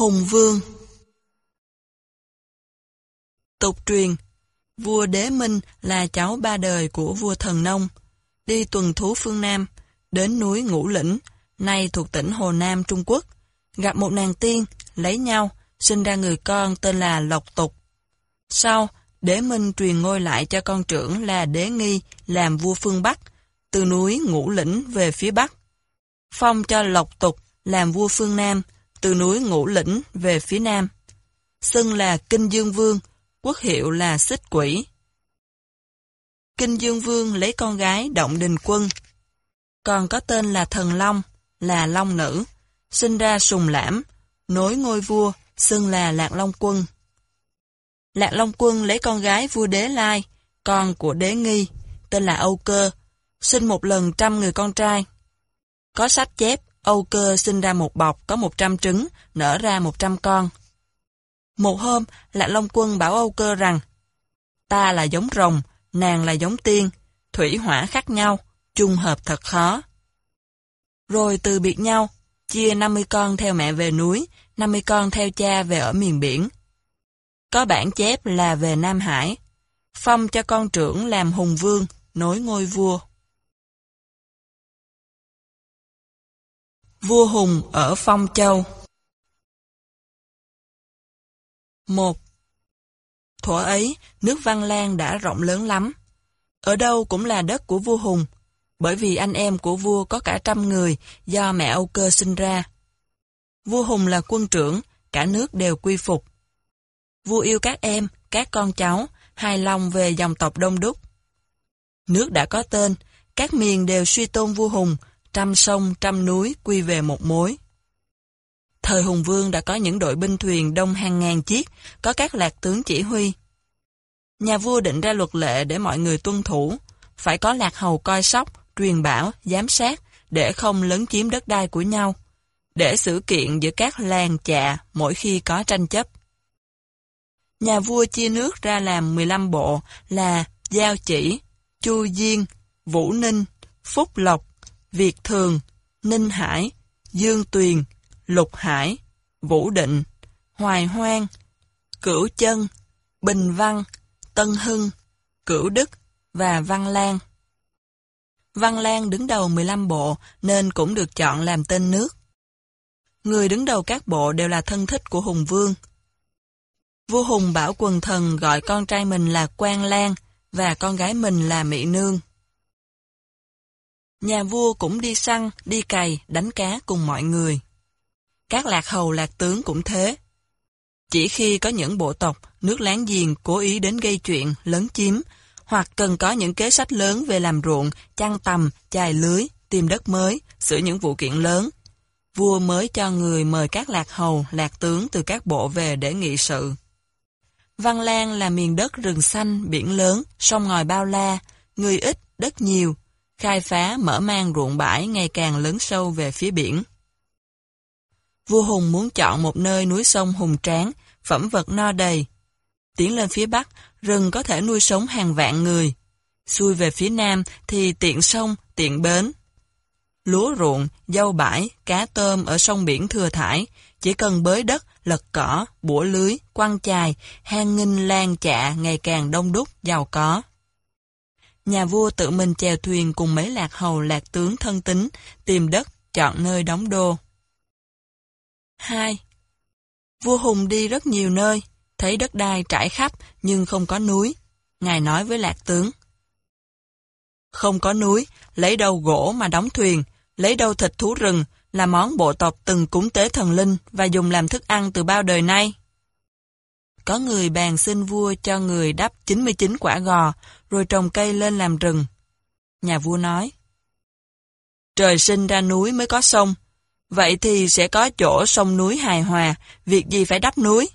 Hùng Vương Tục truyền Vua Đế Minh là cháu ba đời của vua Thần Nông, đi tuần thú phương Nam, đến núi Ngũ Lĩnh, nay thuộc tỉnh Hồ Nam Trung Quốc, gặp một nàng tiên, lấy nhau, sinh ra người con tên là Lộc Tục. Sau, Đế Minh truyền ngôi lại cho con trưởng là Đế Nghi làm vua phương Bắc, từ núi Ngũ Lĩnh về phía Bắc. Phong cho Lộc Tục làm vua phương Nam, từ núi Ngũ Lĩnh về phía Nam. Xưng là Kinh Dương Vương, quốc hiệu là Xích Quỷ. Kinh Dương Vương lấy con gái Động Đình Quân, còn có tên là Thần Long, là Long Nữ, sinh ra Sùng Lãm, nối ngôi vua, xưng là Lạc Long Quân. Lạc Long Quân lấy con gái vua Đế Lai, con của Đế Nghi, tên là Âu Cơ, sinh một lần trăm người con trai. Có sách chép, Âu Cơ sinh ra một bọc có một trăm trứng, nở ra một trăm con. Một hôm, Lạc Long Quân bảo Âu Cơ rằng, ta là giống rồng, nàng là giống tiên, thủy hỏa khác nhau, chung hợp thật khó. Rồi từ biệt nhau, chia 50 con theo mẹ về núi, 50 con theo cha về ở miền biển. Có bản chép là về Nam Hải, phong cho con trưởng làm hùng vương, nối ngôi vua. Vua Hùng ở Phong Châu 1. Thuở ấy, nước Văn Lan đã rộng lớn lắm. Ở đâu cũng là đất của vua Hùng, bởi vì anh em của vua có cả trăm người do mẹ Âu Cơ sinh ra. Vua Hùng là quân trưởng, cả nước đều quy phục. Vua yêu các em, các con cháu, hài lòng về dòng tộc đông đúc. Nước đã có tên, các miền đều suy tôn vua Hùng, trăm sông, trăm núi quy về một mối. Thời Hùng Vương đã có những đội binh thuyền đông hàng ngàn chiếc, có các lạc tướng chỉ huy. Nhà vua định ra luật lệ để mọi người tuân thủ, phải có lạc hầu coi sóc, truyền bảo, giám sát, để không lấn chiếm đất đai của nhau, để xử kiện giữa các làng chạ mỗi khi có tranh chấp. Nhà vua chia nước ra làm 15 bộ là Giao Chỉ, Chu Diên, Vũ Ninh, Phúc Lộc, Việt Thường, Ninh Hải, Dương Tuyền, Lục Hải, Vũ Định, Hoài Hoang, Cửu Chân, Bình Văn, Tân Hưng, Cửu Đức và Văn Lan. Văn Lan đứng đầu 15 bộ nên cũng được chọn làm tên nước. Người đứng đầu các bộ đều là thân thích của Hùng Vương. Vua Hùng bảo quần thần gọi con trai mình là Quang Lan và con gái mình là Mỹ Nương. Nhà vua cũng đi săn, đi cày, đánh cá cùng mọi người. Các lạc hầu lạc tướng cũng thế. Chỉ khi có những bộ tộc, nước láng giềng cố ý đến gây chuyện, lấn chiếm, hoặc cần có những kế sách lớn về làm ruộng, chăn tầm, chài lưới, tìm đất mới, xử những vụ kiện lớn, vua mới cho người mời các lạc hầu, lạc tướng từ các bộ về để nghị sự. Văn Lan là miền đất rừng xanh, biển lớn, sông ngòi bao la, người ít, đất nhiều, khai phá mở mang ruộng bãi ngày càng lớn sâu về phía biển. Vua Hùng muốn chọn một nơi núi sông hùng tráng, phẩm vật no đầy. Tiến lên phía Bắc, rừng có thể nuôi sống hàng vạn người. Xuôi về phía Nam thì tiện sông, tiện bến. Lúa ruộng, dâu bãi, cá tôm ở sông biển thừa thải, chỉ cần bới đất, lật cỏ, bủa lưới, quăng chài, hang nghinh lan chạ ngày càng đông đúc, giàu có. Nhà vua tự mình chèo thuyền cùng mấy lạc hầu lạc tướng thân tính, tìm đất, chọn nơi đóng đô. 2. Vua Hùng đi rất nhiều nơi, thấy đất đai trải khắp nhưng không có núi. Ngài nói với lạc tướng. Không có núi, lấy đâu gỗ mà đóng thuyền, lấy đâu thịt thú rừng, là món bộ tộc từng cúng tế thần linh và dùng làm thức ăn từ bao đời nay. Có người bàn xin vua cho người đắp 99 quả gò, rồi trồng cây lên làm rừng. Nhà vua nói, Trời sinh ra núi mới có sông, vậy thì sẽ có chỗ sông núi hài hòa, việc gì phải đắp núi?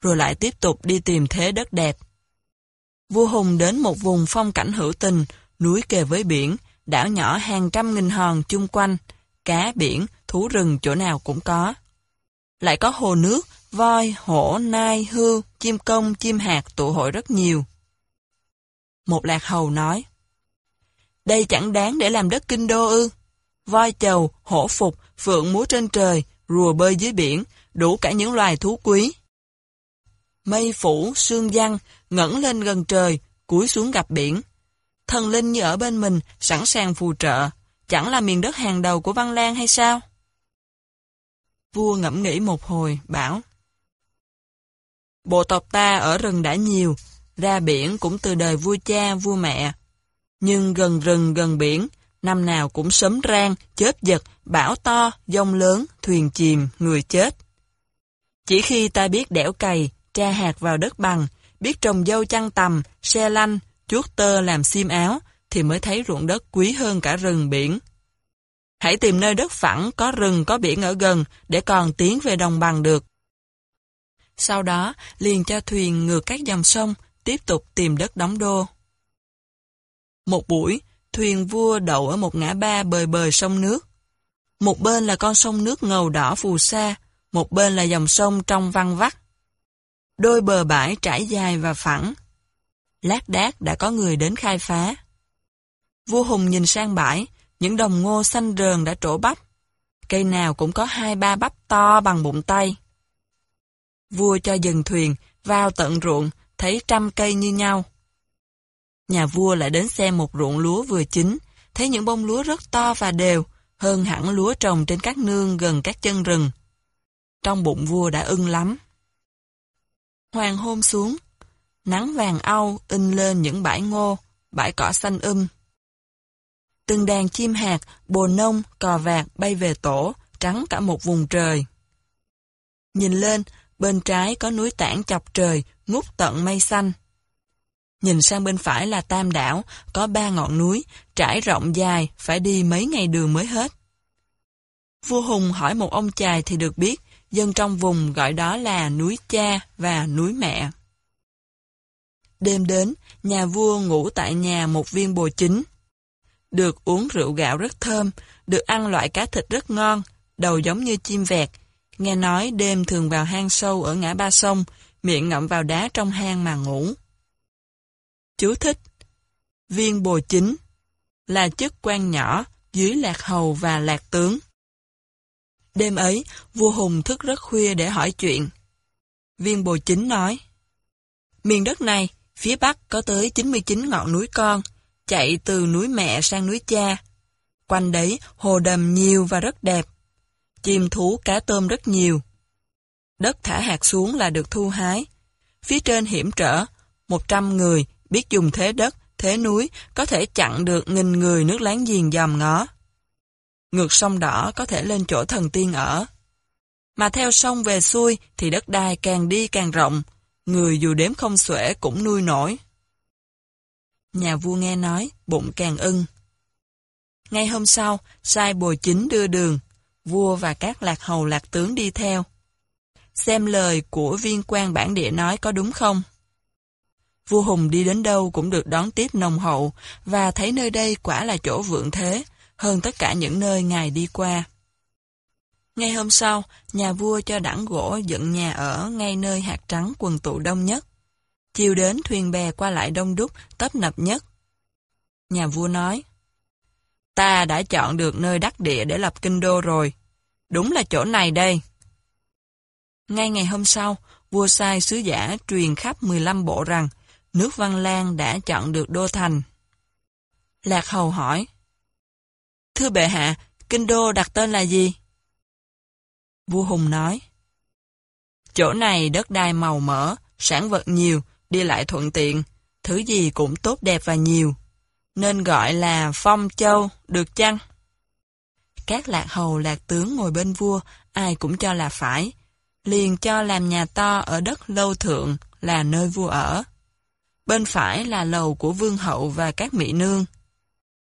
Rồi lại tiếp tục đi tìm thế đất đẹp. Vua Hùng đến một vùng phong cảnh hữu tình, núi kề với biển, đảo nhỏ hàng trăm nghìn hòn chung quanh, cá biển, thú rừng chỗ nào cũng có. Lại có hồ nước, voi, hổ, nai, hư chim công, chim hạt tụ hội rất nhiều. Một lạc hầu nói, Đây chẳng đáng để làm đất kinh đô ư. Voi chầu, hổ phục, phượng múa trên trời, rùa bơi dưới biển, đủ cả những loài thú quý. Mây phủ, sương giăng, ngẩng lên gần trời, cúi xuống gặp biển. Thần linh như ở bên mình, sẵn sàng phù trợ, chẳng là miền đất hàng đầu của Văn Lan hay sao? Vua ngẫm nghĩ một hồi, bảo. Bộ tộc ta ở rừng đã nhiều, ra biển cũng từ đời vua cha, vua mẹ. Nhưng gần rừng, gần biển, năm nào cũng sấm rang, chớp giật, bão to, giông lớn, thuyền chìm, người chết. Chỉ khi ta biết đẽo cày, tra hạt vào đất bằng, biết trồng dâu chăn tầm, xe lanh, chuốt tơ làm xiêm áo, thì mới thấy ruộng đất quý hơn cả rừng biển. Hãy tìm nơi đất phẳng, có rừng, có biển ở gần, để còn tiến về đồng bằng được. Sau đó, liền cho thuyền ngược các dòng sông, tiếp tục tìm đất đóng đô. Một buổi, thuyền vua đậu ở một ngã ba bời bời sông nước. Một bên là con sông nước ngầu đỏ phù sa, một bên là dòng sông trong văng vắt. Đôi bờ bãi trải dài và phẳng. Lát đác đã có người đến khai phá. Vua Hùng nhìn sang bãi, những đồng ngô xanh rờn đã trổ bắp. Cây nào cũng có hai ba bắp to bằng bụng tay. Vua cho dừng thuyền, vào tận ruộng, thấy trăm cây như nhau. Nhà vua lại đến xem một ruộng lúa vừa chín, thấy những bông lúa rất to và đều, hơn hẳn lúa trồng trên các nương gần các chân rừng. Trong bụng vua đã ưng lắm. Hoàng hôn xuống, nắng vàng au in lên những bãi ngô, bãi cỏ xanh um. Từng đàn chim hạt, bồ nông, cò vạt bay về tổ, trắng cả một vùng trời. Nhìn lên, bên trái có núi tảng chọc trời, ngút tận mây xanh. Nhìn sang bên phải là Tam Đảo, có ba ngọn núi, trải rộng dài, phải đi mấy ngày đường mới hết. Vua Hùng hỏi một ông chài thì được biết, dân trong vùng gọi đó là núi cha và núi mẹ. Đêm đến, nhà vua ngủ tại nhà một viên bồ chính. Được uống rượu gạo rất thơm, được ăn loại cá thịt rất ngon, đầu giống như chim vẹt. Nghe nói đêm thường vào hang sâu ở ngã ba sông, miệng ngậm vào đá trong hang mà ngủ. Chú thích Viên bồ chính là chức quan nhỏ dưới lạc hầu và lạc tướng. Đêm ấy, vua Hùng thức rất khuya để hỏi chuyện. Viên bồ chính nói Miền đất này, phía bắc có tới 99 ngọn núi con, chạy từ núi mẹ sang núi cha. Quanh đấy, hồ đầm nhiều và rất đẹp. Chim thú cá tôm rất nhiều. Đất thả hạt xuống là được thu hái. Phía trên hiểm trở, 100 người biết dùng thế đất, thế núi, có thể chặn được nghìn người nước láng giềng dòm ngó. Ngược sông đỏ có thể lên chỗ thần tiên ở. Mà theo sông về xuôi thì đất đai càng đi càng rộng, người dù đếm không xuể cũng nuôi nổi. Nhà vua nghe nói, bụng càng ưng. Ngay hôm sau, sai bồi chính đưa đường, vua và các lạc hầu lạc tướng đi theo. Xem lời của viên quan bản địa nói có đúng không? Vua Hùng đi đến đâu cũng được đón tiếp nồng hậu và thấy nơi đây quả là chỗ vượng thế, hơn tất cả những nơi ngài đi qua. Ngay hôm sau, nhà vua cho đẳng gỗ dựng nhà ở ngay nơi hạt trắng quần tụ đông nhất. Chiều đến thuyền bè qua lại đông đúc, tấp nập nhất. Nhà vua nói, Ta đã chọn được nơi đắc địa để lập kinh đô rồi. Đúng là chỗ này đây. Ngay ngày hôm sau, vua sai sứ giả truyền khắp 15 bộ rằng nước Văn Lan đã chọn được đô thành. Lạc Hầu hỏi, Thưa bệ hạ, kinh đô đặt tên là gì? Vua Hùng nói, Chỗ này đất đai màu mỡ, sản vật nhiều, đi lại thuận tiện, thứ gì cũng tốt đẹp và nhiều, nên gọi là Phong Châu, được chăng? Các lạc hầu lạc tướng ngồi bên vua, ai cũng cho là phải, liền cho làm nhà to ở đất lâu thượng là nơi vua ở. Bên phải là lầu của vương hậu và các mỹ nương.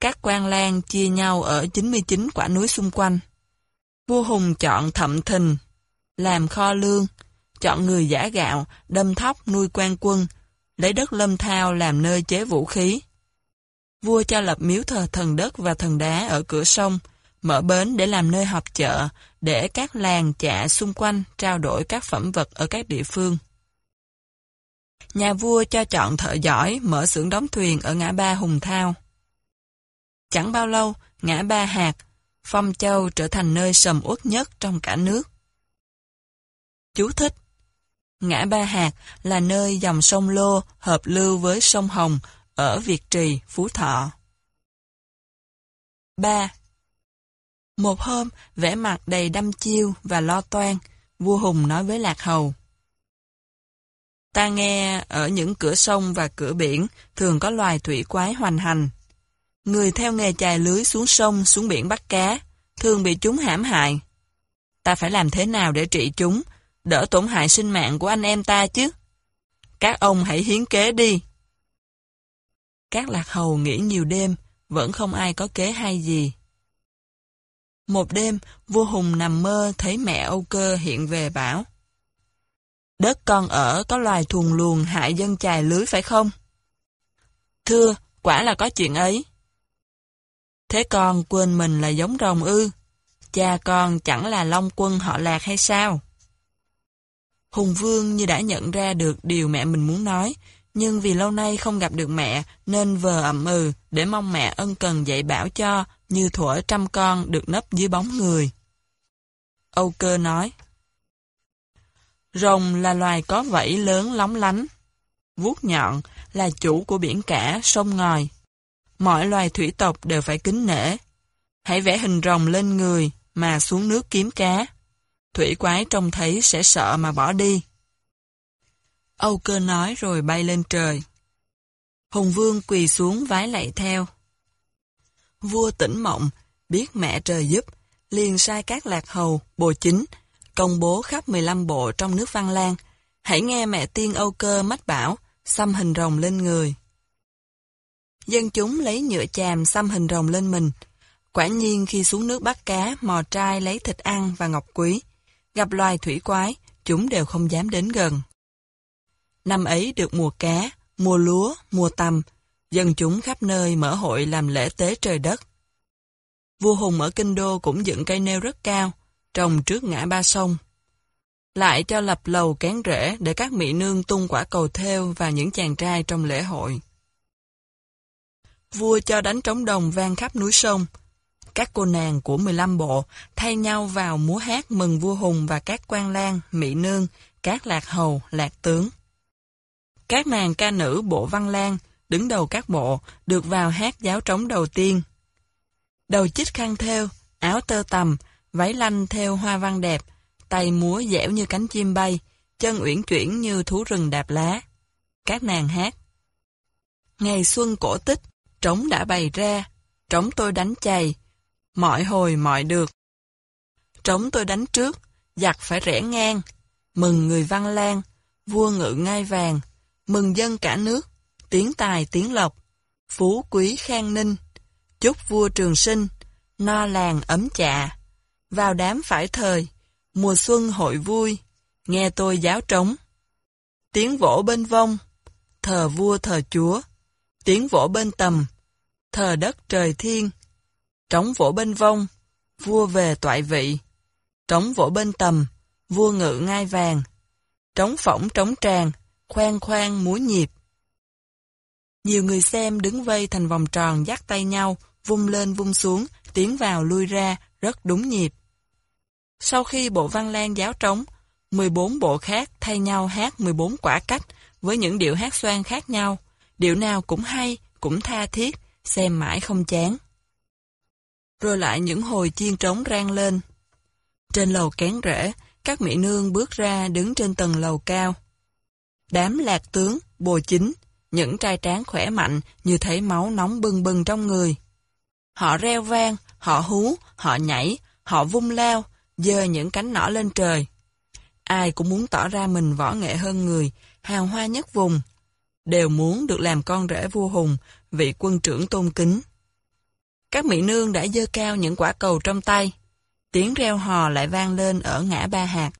Các quan lang chia nhau ở 99 quả núi xung quanh. Vua Hùng chọn thậm thình, làm kho lương, chọn người giả gạo, đâm thóc nuôi quan quân, lấy đất lâm thao làm nơi chế vũ khí. Vua cho lập miếu thờ thần đất và thần đá ở cửa sông, mở bến để làm nơi họp chợ, để các làng chạ xung quanh trao đổi các phẩm vật ở các địa phương. Nhà vua cho chọn thợ giỏi mở xưởng đóng thuyền ở ngã ba Hùng Thao. Chẳng bao lâu, ngã ba hạt, Phong Châu trở thành nơi sầm uất nhất trong cả nước. Chú thích Ngã Ba Hạt là nơi dòng sông Lô hợp lưu với sông Hồng ở Việt Trì, Phú Thọ. 3. Một hôm, vẻ mặt đầy đăm chiêu và lo toan, vua Hùng nói với Lạc Hầu. Ta nghe ở những cửa sông và cửa biển thường có loài thủy quái hoành hành. Người theo nghề chài lưới xuống sông, xuống biển bắt cá, thường bị chúng hãm hại. Ta phải làm thế nào để trị chúng, đỡ tổn hại sinh mạng của anh em ta chứ? Các ông hãy hiến kế đi. Các lạc hầu nghĩ nhiều đêm, vẫn không ai có kế hay gì. Một đêm, vua Hùng nằm mơ thấy mẹ Âu Cơ hiện về bảo. Đất con ở có loài thuồng luồng hại dân chài lưới phải không? Thưa, quả là có chuyện ấy. Thế con quên mình là giống rồng ư? Cha con chẳng là Long quân họ lạc hay sao? Hùng Vương như đã nhận ra được điều mẹ mình muốn nói, nhưng vì lâu nay không gặp được mẹ nên vờ ẩm ừ để mong mẹ ân cần dạy bảo cho như thuở trăm con được nấp dưới bóng người. Âu cơ nói Rồng là loài có vảy lớn lóng lánh. Vuốt nhọn là chủ của biển cả, sông ngòi. Mọi loài thủy tộc đều phải kính nể. Hãy vẽ hình rồng lên người mà xuống nước kiếm cá. Thủy quái trông thấy sẽ sợ mà bỏ đi. Âu cơ nói rồi bay lên trời. Hùng vương quỳ xuống vái lạy theo. Vua tỉnh mộng, biết mẹ trời giúp, liền sai các lạc hầu, bồ chính, công bố khắp 15 bộ trong nước Văn Lan. Hãy nghe mẹ tiên Âu cơ mách bảo, xăm hình rồng lên người. Dân chúng lấy nhựa chàm xăm hình rồng lên mình. Quả nhiên khi xuống nước bắt cá, mò trai lấy thịt ăn và ngọc quý. Gặp loài thủy quái, chúng đều không dám đến gần. Năm ấy được mùa cá, mùa lúa, mùa tầm, dân chúng khắp nơi mở hội làm lễ tế trời đất. Vua Hùng ở Kinh Đô cũng dựng cây nêu rất cao, trồng trước ngã ba sông. Lại cho lập lầu kén rễ để các mỹ nương tung quả cầu theo và những chàng trai trong lễ hội. Vua cho đánh trống đồng vang khắp núi sông. Các cô nàng của 15 bộ thay nhau vào múa hát mừng vua Hùng và các quan lang, mỹ nương, các lạc hầu, lạc tướng. Các nàng ca nữ bộ văn lan, đứng đầu các bộ, được vào hát giáo trống đầu tiên. Đầu chích khăn theo, áo tơ tầm, váy lanh theo hoa văn đẹp, tay múa dẻo như cánh chim bay, chân uyển chuyển như thú rừng đạp lá. Các nàng hát. Ngày xuân cổ tích, trống đã bày ra, trống tôi đánh chày, mọi hồi mọi được. Trống tôi đánh trước, giặc phải rẽ ngang, mừng người văn lan, vua ngự ngai vàng, mừng dân cả nước, tiếng tài tiếng lộc, phú quý khang ninh, chúc vua trường sinh, no làng ấm chạ, vào đám phải thời, mùa xuân hội vui, nghe tôi giáo trống. Tiếng vỗ bên vong, thờ vua thờ chúa, tiếng vỗ bên tầm, thờ đất trời thiên, trống vỗ bên vong, vua về toại vị, trống vỗ bên tầm, vua ngự ngai vàng, trống phỏng trống tràng, khoan khoan múa nhịp. Nhiều người xem đứng vây thành vòng tròn dắt tay nhau, vung lên vung xuống, tiến vào lui ra, rất đúng nhịp. Sau khi bộ văn lan giáo trống, 14 bộ khác thay nhau hát 14 quả cách với những điệu hát xoan khác nhau, điệu nào cũng hay, cũng tha thiết, xem mãi không chán. Rồi lại những hồi chiên trống rang lên. Trên lầu kén rễ, các mỹ nương bước ra đứng trên tầng lầu cao. Đám lạc tướng, bồ chính, những trai tráng khỏe mạnh như thấy máu nóng bừng bừng trong người. Họ reo vang, họ hú, họ nhảy, họ vung lao, dơ những cánh nỏ lên trời. Ai cũng muốn tỏ ra mình võ nghệ hơn người, hào hoa nhất vùng. Đều muốn được làm con rể vua hùng, vị quân trưởng tôn kính. Các mỹ nương đã dơ cao những quả cầu trong tay. Tiếng reo hò lại vang lên ở ngã ba hạt.